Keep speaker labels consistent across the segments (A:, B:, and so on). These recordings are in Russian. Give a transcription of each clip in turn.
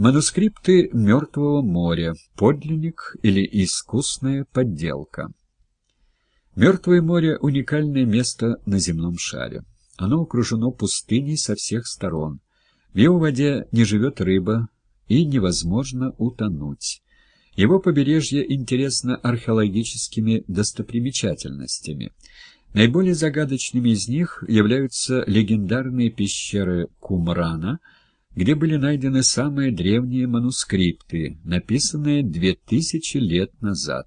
A: Манускрипты Мертвого моря. Подлинник или искусная подделка. Мертвое море — уникальное место на земном шаре. Оно окружено пустыней со всех сторон. В его воде не живет рыба и невозможно утонуть. Его побережье интересно археологическими достопримечательностями. Наиболее загадочными из них являются легендарные пещеры Кумрана — где были найдены самые древние манускрипты, написанные две тысячи лет назад.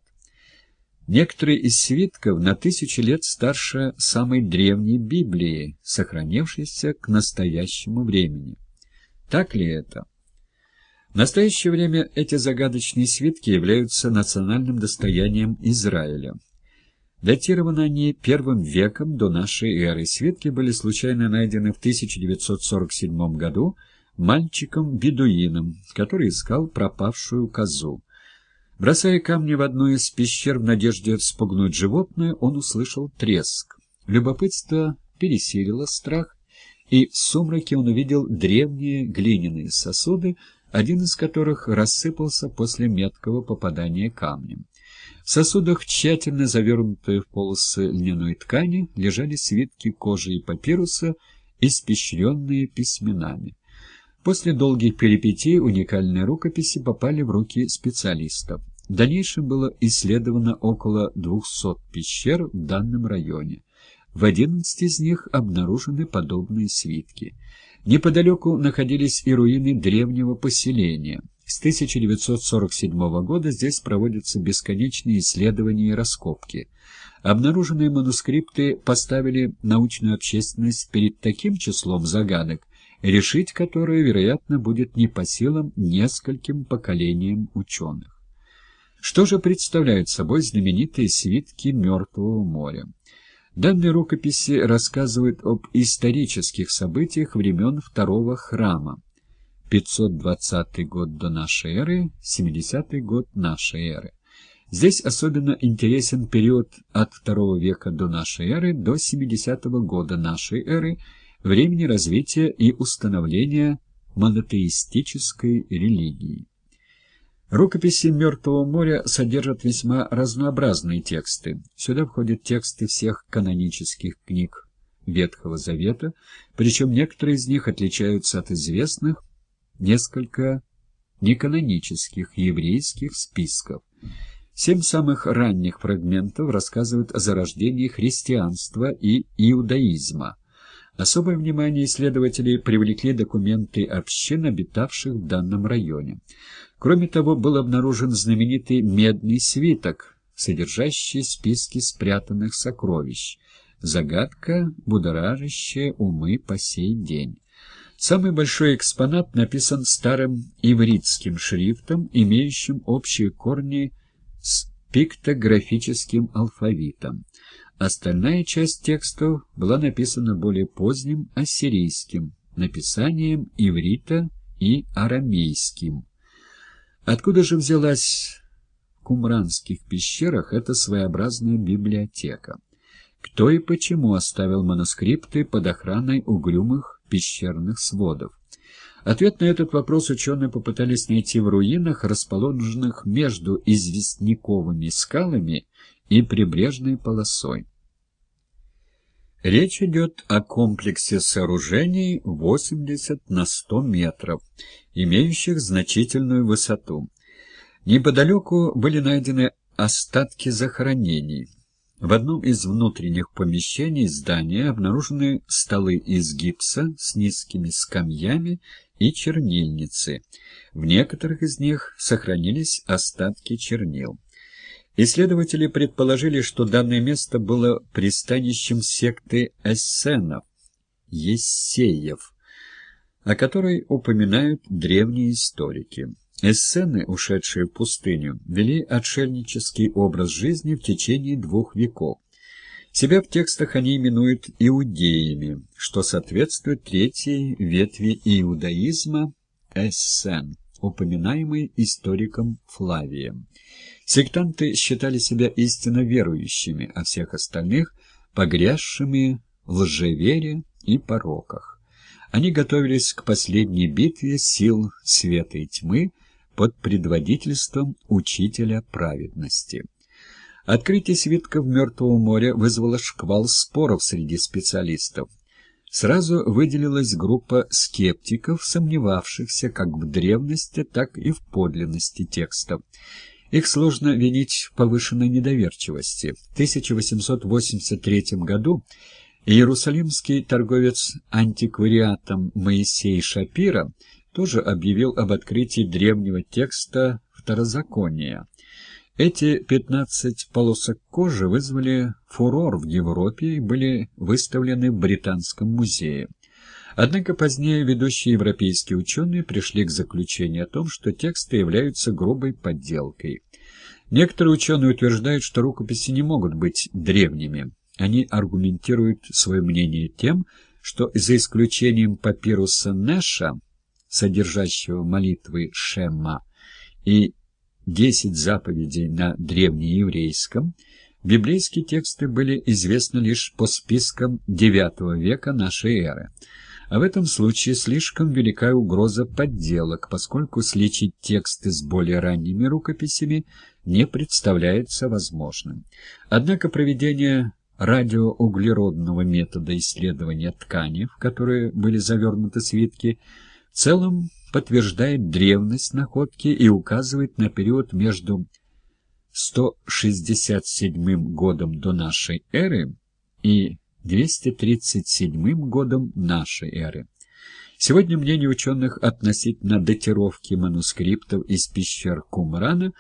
A: Некоторые из свитков на тысячи лет старше самой древней Библии, сохранившейся к настоящему времени. Так ли это? В настоящее время эти загадочные свитки являются национальным достоянием Израиля. Датированы они первым веком до нашей эры. Свитки были случайно найдены в 1947 году мальчиком-бедуином, который искал пропавшую козу. Бросая камни в одну из пещер в надежде спугнуть животное, он услышал треск. Любопытство пересилило страх, и в сумраке он увидел древние глиняные сосуды, один из которых рассыпался после меткого попадания камнем. В сосудах, тщательно завернутые в полосы льняной ткани, лежали свитки кожи и папируса, испещренные письменами. После долгих перипетий уникальные рукописи попали в руки специалистов. В дальнейшем было исследовано около 200 пещер в данном районе. В 11 из них обнаружены подобные свитки. Неподалеку находились и руины древнего поселения. С 1947 года здесь проводятся бесконечные исследования и раскопки. Обнаруженные манускрипты поставили научную общественность перед таким числом загадок, решить которое, вероятно, будет не по силам нескольким поколениям ученых. Что же представляют собой знаменитые свитки Мертвого моря? Данные рукописи рассказывают об исторических событиях времен Второго храма. 520 год до нашей эры, 70 год нашей эры. Здесь особенно интересен период от II века до нашей эры до 70 года нашей эры – времени развития и установления монотеистической религии. Рукописи Мертвого моря содержат весьма разнообразные тексты. Сюда входят тексты всех канонических книг Ветхого Завета, причем некоторые из них отличаются от известных несколько неканонических еврейских списков. Семь самых ранних фрагментов рассказывают о зарождении христианства и иудаизма, Особое внимание исследователей привлекли документы общин, обитавших в данном районе. Кроме того, был обнаружен знаменитый медный свиток, содержащий списки спрятанных сокровищ. Загадка, будоражащая умы по сей день. Самый большой экспонат написан старым ивритским шрифтом, имеющим общие корни с пиктографическим алфавитом. Остальная часть текстов была написана более поздним ассирийским написанием иврита и арамейским. Откуда же взялась в кумранских пещерах эта своеобразная библиотека? Кто и почему оставил манускрипты под охраной угрюмых пещерных сводов? Ответ на этот вопрос ученые попытались найти в руинах, расположенных между известняковыми скалами и прибрежной полосой. Речь идет о комплексе сооружений 80 на 100 метров, имеющих значительную высоту. Неподалеку были найдены остатки захоронений. В одном из внутренних помещений здания обнаружены столы из гипса с низкими скамьями и чернильницы. В некоторых из них сохранились остатки чернил. Исследователи предположили, что данное место было пристанищем секты эссенов, ессеев, о которой упоминают древние историки. Эссены, ушедшие в пустыню, вели отшельнический образ жизни в течение двух веков. Себя в текстах они именуют иудеями, что соответствует третьей ветви иудаизма – эссен, упоминаемой историком Флавием. Сектанты считали себя истинно верующими, а всех остальных — погрязшими в лжевере и пороках. Они готовились к последней битве сил света и тьмы под предводительством учителя праведности. Открытие свитков Мертвого моря вызвало шквал споров среди специалистов. Сразу выделилась группа скептиков, сомневавшихся как в древности, так и в подлинности текстов. Их сложно винить в повышенной недоверчивости. В 1883 году иерусалимский торговец антиквариатом Моисей Шапира тоже объявил об открытии древнего текста Второзакония. Эти 15 полосок кожи вызвали фурор в Европе и были выставлены в Британском музее. Однако позднее ведущие европейские ученые пришли к заключению о том, что тексты являются грубой подделкой. Некоторые ученые утверждают, что рукописи не могут быть древними. Они аргументируют свое мнение тем, что за исключением папируса Нэша, содержащего молитвы Шема, и десять заповедей на древнееврейском, библейские тексты были известны лишь по спискам IX века нашей эры. А в этом случае слишком велика угроза подделок, поскольку сличить тексты с более ранними рукописями не представляется возможным. Однако проведение радиоуглеродного метода исследования ткани, в которые были завернуты свитки, в целом подтверждает древность находки и указывает на период между 167 годом до нашей эры и 237 годом нашей эры. Сегодня мнение ученых относительно датировки манускриптов из пещер Кумрана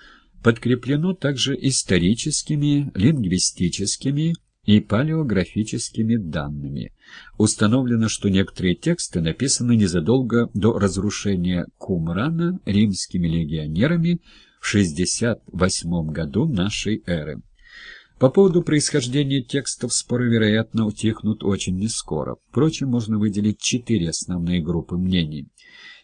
A: подкреплено также историческими, лингвистическими и палеографическими данными. Установлено, что некоторые тексты написаны незадолго до разрушения Кумрана римскими легионерами в 68 году нашей эры. По поводу происхождения текстов споры, вероятно, утихнут очень нескоро. Впрочем, можно выделить четыре основные группы мнений.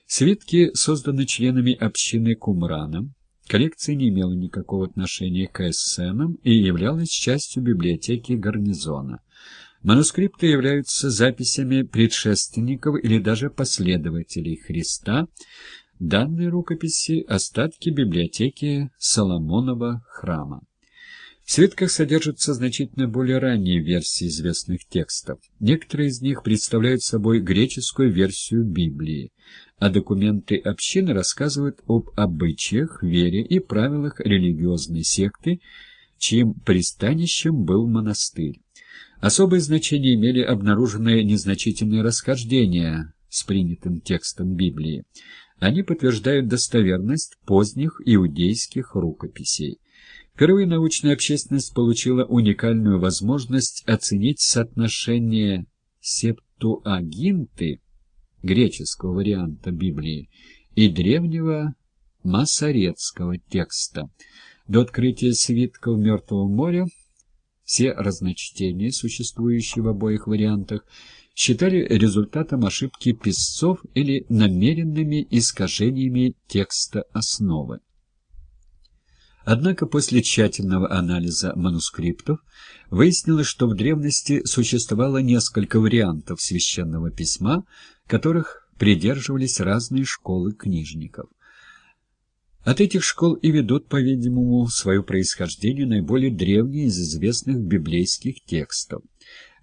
A: Свитки созданы членами общины Кумрана, Коллекция не имела никакого отношения к эссенам и являлась частью библиотеки гарнизона. Манускрипты являются записями предшественников или даже последователей Христа. Данные рукописи – остатки библиотеки Соломонова храма. В свитках содержатся значительно более ранние версии известных текстов. Некоторые из них представляют собой греческую версию Библии, а документы общины рассказывают об обычаях, вере и правилах религиозной секты, чьим пристанищем был монастырь. Особое значение имели обнаруженные незначительные расхождения с принятым текстом Библии. Они подтверждают достоверность поздних иудейских рукописей. Впервые научная общественность получила уникальную возможность оценить соотношение септуагинты, греческого варианта Библии, и древнего масорецкого текста. До открытия свитков Мертвого моря все разночтения, существующие в обоих вариантах, считали результатом ошибки писцов или намеренными искажениями текста основы. Однако после тщательного анализа манускриптов выяснилось, что в древности существовало несколько вариантов священного письма, которых придерживались разные школы книжников. От этих школ и ведут, по-видимому, свое происхождение наиболее древние из известных библейских текстов.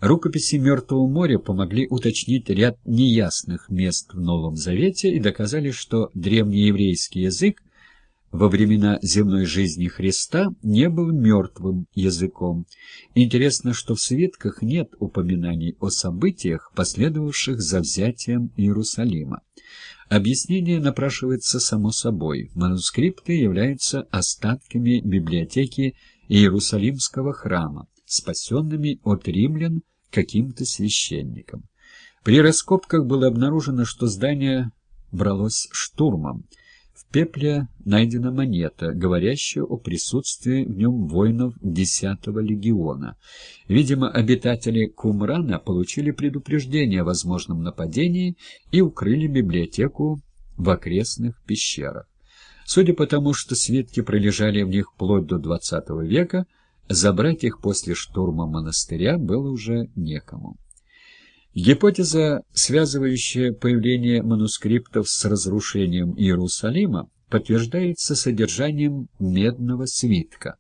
A: Рукописи Мертвого моря помогли уточнить ряд неясных мест в Новом Завете и доказали, что древнееврейский язык во времена земной жизни Христа не был мертвым языком. Интересно, что в свитках нет упоминаний о событиях, последовавших за взятием Иерусалима. Объяснение напрашивается само собой. Манускрипты являются остатками библиотеки Иерусалимского храма, спасенными от римлян каким-то священником. При раскопках было обнаружено, что здание бралось штурмом. В пепле найдена монета, говорящая о присутствии в нем воинов 10-го легиона. Видимо, обитатели Кумрана получили предупреждение о возможном нападении и укрыли библиотеку в окрестных пещерах. Судя по тому, что свитки пролежали в них вплоть до XX века, забрать их после штурма монастыря было уже некому. Гипотеза, связывающая появление манускриптов с разрушением Иерусалима, подтверждается содержанием медного свитка.